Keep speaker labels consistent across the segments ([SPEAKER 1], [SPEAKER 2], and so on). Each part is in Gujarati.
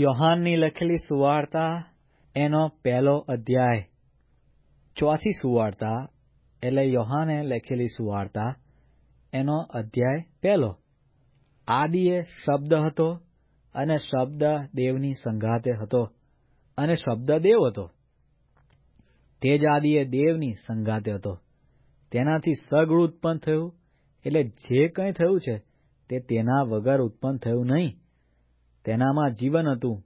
[SPEAKER 1] યોહાનની લખેલી સુવાર્તા એનો પહેલો અધ્યાય. ચોથી સુવાર્તા એટલે યોહાને લખેલી સુવાર્તા એનો અધ્યાય પહેલો. આદિએ શબ્દ હતો અને શબ્દ દેવની સંગાતે હતો અને શબ્દ દેવ હતો. તે જ આદિએ દેવની સંગાતે હતો. તેનાથી સગળ ઉત્પન્ન થયું એટલે જે કંઈ થયું છે તે તેના વગર ઉત્પન્ન થયું નહીં. તેનામાં જીવન હતું.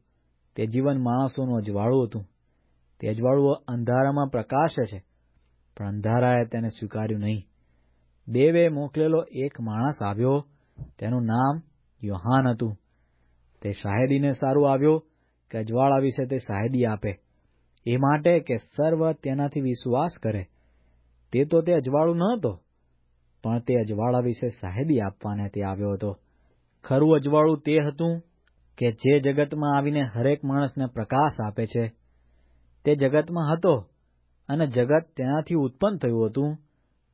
[SPEAKER 1] તે જીવન માણસોનું અજવાળું હતું. તે અજવાળું અંધારામાં પ્રકાશે છે. પણ અંધારાએ તેને સ્વીકાર્યું નહીં. દેવે મોકલેલો એક માણસ આવ્યો. તેનું નામ યોહાન હતું. તે શાહેદીને સારું આવ્યો કે અજવાળા વિશે તે શાહેદી આપે. એ માટે કે સર્વ તેનાથી વિશ્વાસ કરે. તે તો તે અજવાળું ન હતો પણ તે અજવાળા વિશે શાહેદી આપવાને તે આવ્યો હતો. ખરું અજવાળું તે હતું કે જે જગતમાં આવીને હરેક માણસને પ્રકાશ આપે છે, તે જગતમાં હતો અને જગત તેનાથી ઉત્પન્ન થયું હતું,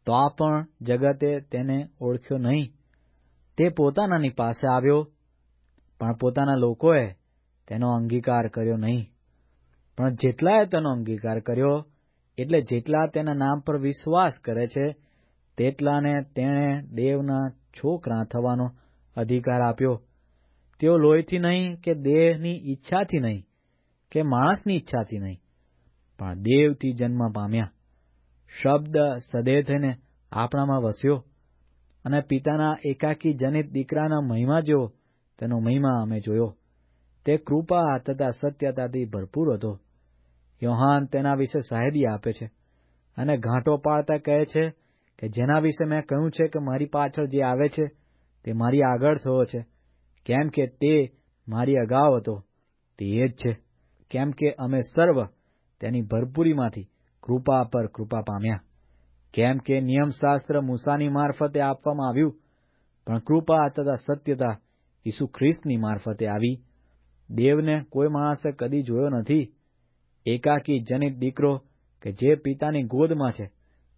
[SPEAKER 1] તો પણ જગતે તેને ઓળખ્યો નહીં. તે પોતાનાની પાસે આવ્યો, પણ પોતાના લોકોએ તેનો અંગીકાર કર્યો નહીં. પણ જેટલાએ તેનો અંગીકાર કર્યો, એટલે જેટલા તેના નામ પર વિશ્વાસ કરે છે, તેટલાને તેણે દેવના છોકરા થવાનો અધિકાર આપ્યો. તેઓ લોહીથી નહીં કે દેહની ઈચ્છાથી નહીં કે માણસની ઈચ્છાથી નહીં, પણ દેવથી જન્મ પામ્યા. શબ્દ સદે થઈને આપણામાં વસ્યો અને પિતાના એકાકી જનિત દીકરાના મહિમા જેવો તેનો મહિમા અમે જોયો. તે કૃપા તથા સત્યતાથી ભરપૂર હતો. યોહાન તેના વિશે સાહેદી આપે છે અને ઘાંટો પાડતા કહે છે કે જેના વિશે મેં કહ્યું છે કે મારી પાછળ જે આવે છે તે મારી આગળ થયો છે. કેમ કે તે મારી અગાઉ હતો. તે એ જ છે. કેમ કે અમે સર્વ તેની ભરપૂરીમાંથી કૃપા પર કૃપા પામ્યા. કેમ કે નિયમશાસ્ત્ર મૂસાની મારફતે આપવામાં આવ્યું, પણ કૃપા તથા સત્યતા ઈસુ ખ્રિસ્તની મારફતે આવી. દેવને કોઈ માણસે કદી જોયો નથી. એકાકી જનિત દીકરો કે જે પિતાની ગોદમાં છે,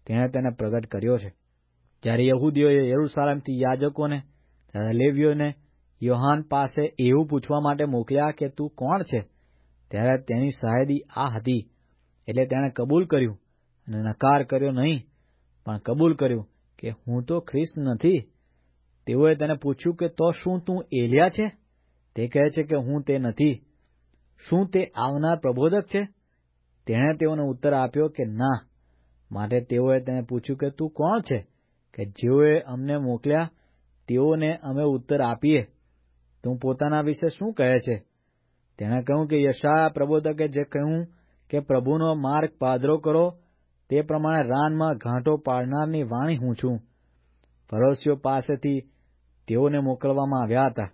[SPEAKER 1] તેણે તેને પ્રગટ કર્યો છે. જ્યારે યહૂદીઓએ યરૂસાલેમથી યાજકોને તથા લેવીઓને યોહાન પાસે એવું પૂછવા માટે મોકલ્યા કે, તું કોણ છે? ત્યારે તેની શાહેદી આ હતી. એટલે તેણે કબૂલ કર્યું અને નકાર કર્યો નહીં, પણ કબૂલ કર્યું કે, હું તો ખ્રિસ્ત નથી. તેઓએ તેને પૂછ્યું કે, તો શું તું એલિયા છે? તે કહે છે કે, હું તે નથી. શું તે આવનાર પ્રબોધક છે? તેણે તેઓને ઉત્તર આપ્યો કે, ના. માટે તેઓએ તેને પૂછ્યું કે, તું કોણ છે? કે, જેઓએ અમને મોકલ્યા, તેઓને અમે ઉત્તર આપીએ. તું પોતાના વિશે શું કહે છે? તેણે કહ્યું કે યશા પ્રબોધકે જે કહ્યું કે પ્રભુનો માર્ગ પાદરો કરો, તે પ્રમાણે રાનમાં ઘાંટો પાડનારની વાણી હું છું. ફરોશીઓ પાસેથી તેઓને મોકલવામાં આવ્યા હતા.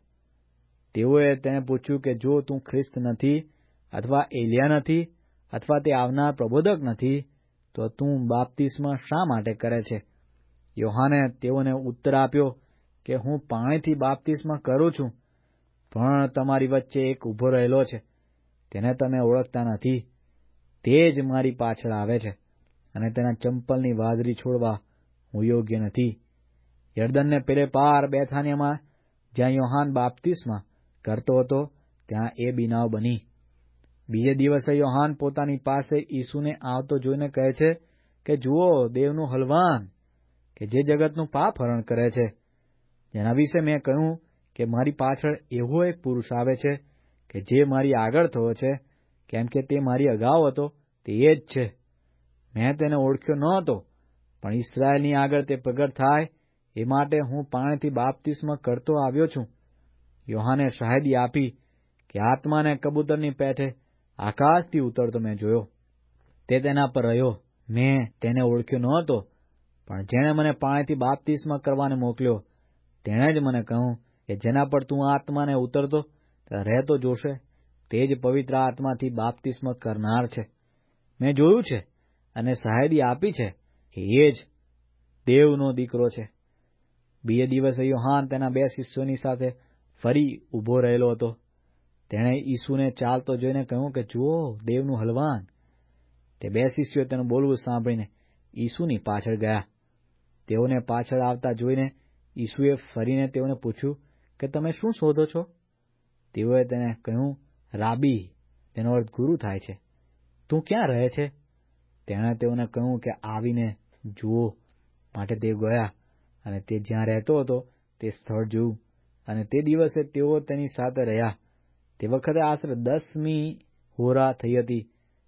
[SPEAKER 1] તેઓએ તેને પૂછ્યું કે જો તું ખ્રિસ્ત નથી અથવા એલિયા નથી અથવા તે આવનાર પ્રબોધક નથી, તો તું બાપ્તિસ્મા શા માટે કરે છે? યોહાને તેઓને ઉત્તર આપ્યો કે હું પાણીથી બાપ્તિસ્મા કરું છું. પણ તમારી વચ્ચે એક ઊભો રહેલો છે. તેને તમે ઓળખતા નથી. તે જ મારી પાછળ આવે છે અને તેના ચંપલની વાદરી છોડવા હું યોગ્ય નથી. યર્દનને પેલે પાર બેથાનિયામાં જ્યાં યોહાન બાપ્તિસ્મા કરતો હતો, ત્યાં એ બિનાવ બની. બીજે દિવસે યોહાન પોતાની પાસે ઈસુને આવતો જોઈને કહે છે કે, જુઓ, દેવનું હલવાન, કે જે જગતનું પાપ હરણ કરે છે. જેના વિશે મેં કહ્યું કે મારી પાછળ એવો એક પુરુષ આવે છે કે જે મારી આગળ થયો છે, કેમ કે તે મારી અગાઉ હતો, તે એ જ છે. મેં તેને ઓળખ્યો ન હતો, પણ ઇસરાયેલની આગળ તે પ્રગટ થાય, એ માટે હું પાણીથી બાપ્તિસ્મ કરતો આવ્યો છું. યોહાને શાહેદી આપી કે આત્માને કબૂતરની પેઠે આકાશથી ઉતરતો મેં જોયો. તે તેના પર રહ્યો. મેં તેને ઓળખ્યો ન હતો, પણ જેણે મને પાણીથી બાપ્તિસ્મ કરવાને મોકલ્યો, તેણે જ મને કહ્યું કે જેના પર તું આત્માને ઉતરતો રહેતો જોશે. તે જ પવિત્ર આત્માથી બાપ્તિસ્મ કરનાર છે. મેં જોયું છે અને શાહેદી આપી છે. કે એ જ દેવનો દીકરો છે. બીજે દિવસે યોહાન તેના બે શિષ્યોની સાથે ફરી ઊભો રહેલો હતો. તેણે ઈસુને ચાલતો જોઈને કહ્યું કે, જુઓ, દેવનું હલવાન. તે બે શિષ્યો તેનું બોલવું સાંભળીને ઈસુની પાછળ ગયા. તેઓને પાછળ આવતા જોઈને ઈસુએ ફરીને તેઓને પૂછ્યું કે તમે શું શોધો છો? તેઓએ તેને કહ્યું, રાબી, તેનો અર્થ ગુરુ થાય છે. તું ક્યાં રહે છે? તેણે તેઓને કહ્યું કે આવીને જુઓ. માટે તે ગયા અને તે જ્યાં રહેતો હતો, તે સ્થળ જોયું અને તે દિવસે તેઓ તેની સાથે રહ્યા. તે વખતે આશરે દસમી હોરા થઈ હતી,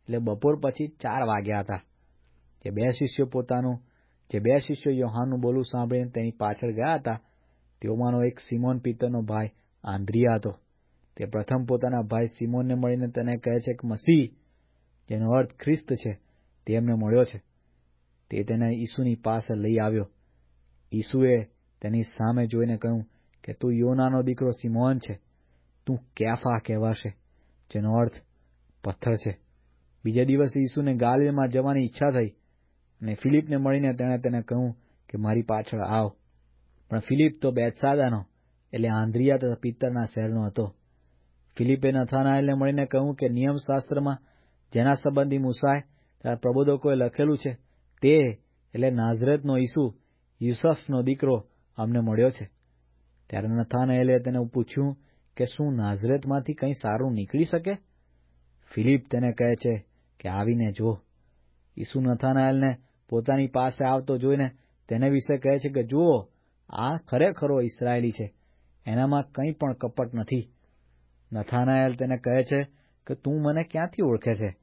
[SPEAKER 1] એટલે બપોર પછી ચાર વાગ્યા હતા. જે બે શિષ્યો પોતાનું, જે બે શિષ્યો યોહાનનું બોલું સાંભળીને તેની પાછળ ગયા હતા તેઓમાંનો એક સિમોન પિત્તરનો ભાઈ આંદ્રિયા હતો. તે પ્રથમ પોતાના ભાઈ સિમોનને મળીને તેને કહે છે કે, મસીહ, જેનો અર્થ ખ્રિસ્ત છે, તે એમને મળ્યો છે. તે તેને ઈસુની પાસે લઈ આવ્યો. ઈસુએ તેની સામે જોઈને કહ્યું કે, તું યોનાનો દીકરો સિમોન છે. તું કેફા કહેવાશે, જેનો અર્થ પથ્થર છે. બીજા દિવસે ઈસુને ગાલિલમાં જવાની ઈચ્છા થઈ અને ફિલિપને મળીને તેણે તેને કહ્યું કે, મારી પાછળ આવ. પણ ફિલિપ તો બેતસાદાનો એટલે આંધ્રિયા તથા પિત્તરના શહેરનો હતો. ફિલિપે નથાનાએલને મળીને કહ્યું કે નિયમશાસ્ત્રમાં જેના સંબંધી મુસાય તથા પ્રબોધકોએ લખેલું છે તે એટલે નાઝરેતનો ઈસુ, યુસફનો દીકરો અમને મળ્યો છે. ત્યારે નથાનાએલે તેને પૂછ્યું કે શું નાઝરેતમાંથી કંઈ સારું નીકળી શકે? ફિલિપ તેને કહે છે કે આવીને જો ઈસુ નથાનાએલને પોતાની પાસે આવતો જોઈને તેને વિશે કહે છે કે જુઓ આ ખરેખરો ઇસરાયેલી છે. એનામાં કંઈ પણ કપટ નથી. નથાનાએલ તેને કહે છે કે તું મને ક્યાંથી ઓળખે છે?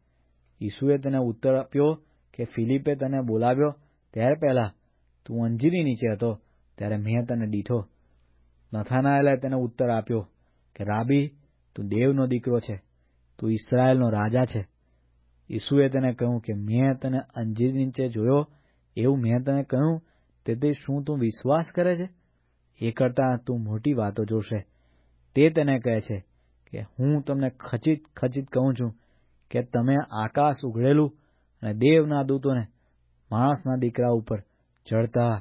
[SPEAKER 1] ઈસુએ તેને ઉત્તર આપ્યો કે ફિલિપે તને બોલાવ્યો ત્યારે પહેલા તું અંજીરી નીચે હતો, ત્યારે મેં તને દીઠો નથાનાયલે તેને ઉત્તર આપ્યો કે, રાબી, તું દેવનો દીકરો છે. તું ઇસરાયેલનો રાજા છે. ઈસુએ તેને કહ્યું કે, મેં તને અંજીર નીચે જોયો? એવું મેં તને કહ્યું? તેથી શું તું વિશ્વાસ કરે છે? એ કરતાં તું મોટી વાતો જોશે. તે તેને કહે છે કે હું તમને ખચિત ખચિત કહું છું કે તમે આકાશ ઉઘડેલું અને દેવના દૂતોને માણસના દીકરા ઉપર ચડતા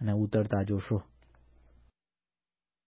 [SPEAKER 1] અને ઉતરતા જોશો.